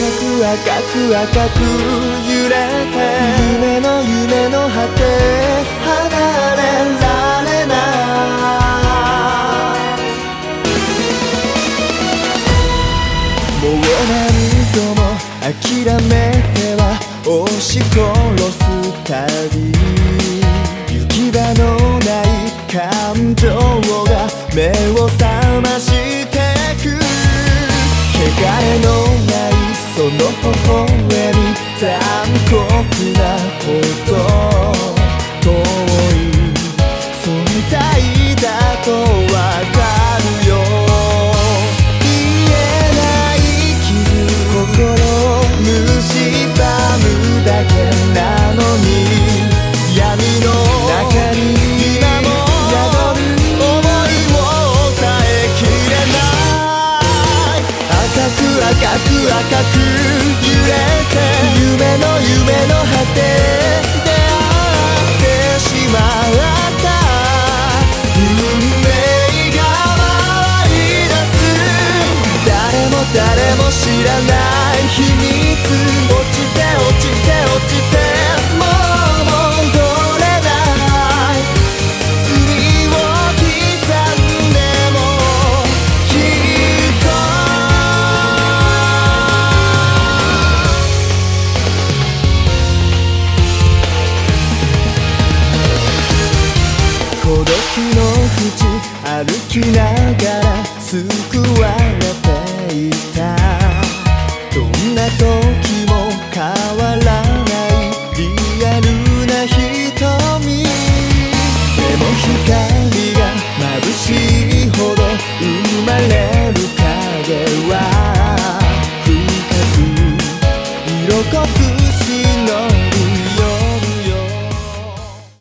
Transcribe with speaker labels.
Speaker 1: く赤く赤く揺れて。夢の夢の果て離れられない。もう何度も諦めては押し殺す旅。行き場のない感情が目を覚ましその微笑み残酷なほど遠い存在だとわかるよ言えない傷心を蝕むだけ赤く赤く揺れて夢の夢の果て出会ってしまった。運命が回り出す。誰も誰も知らない。口歩きながら救われ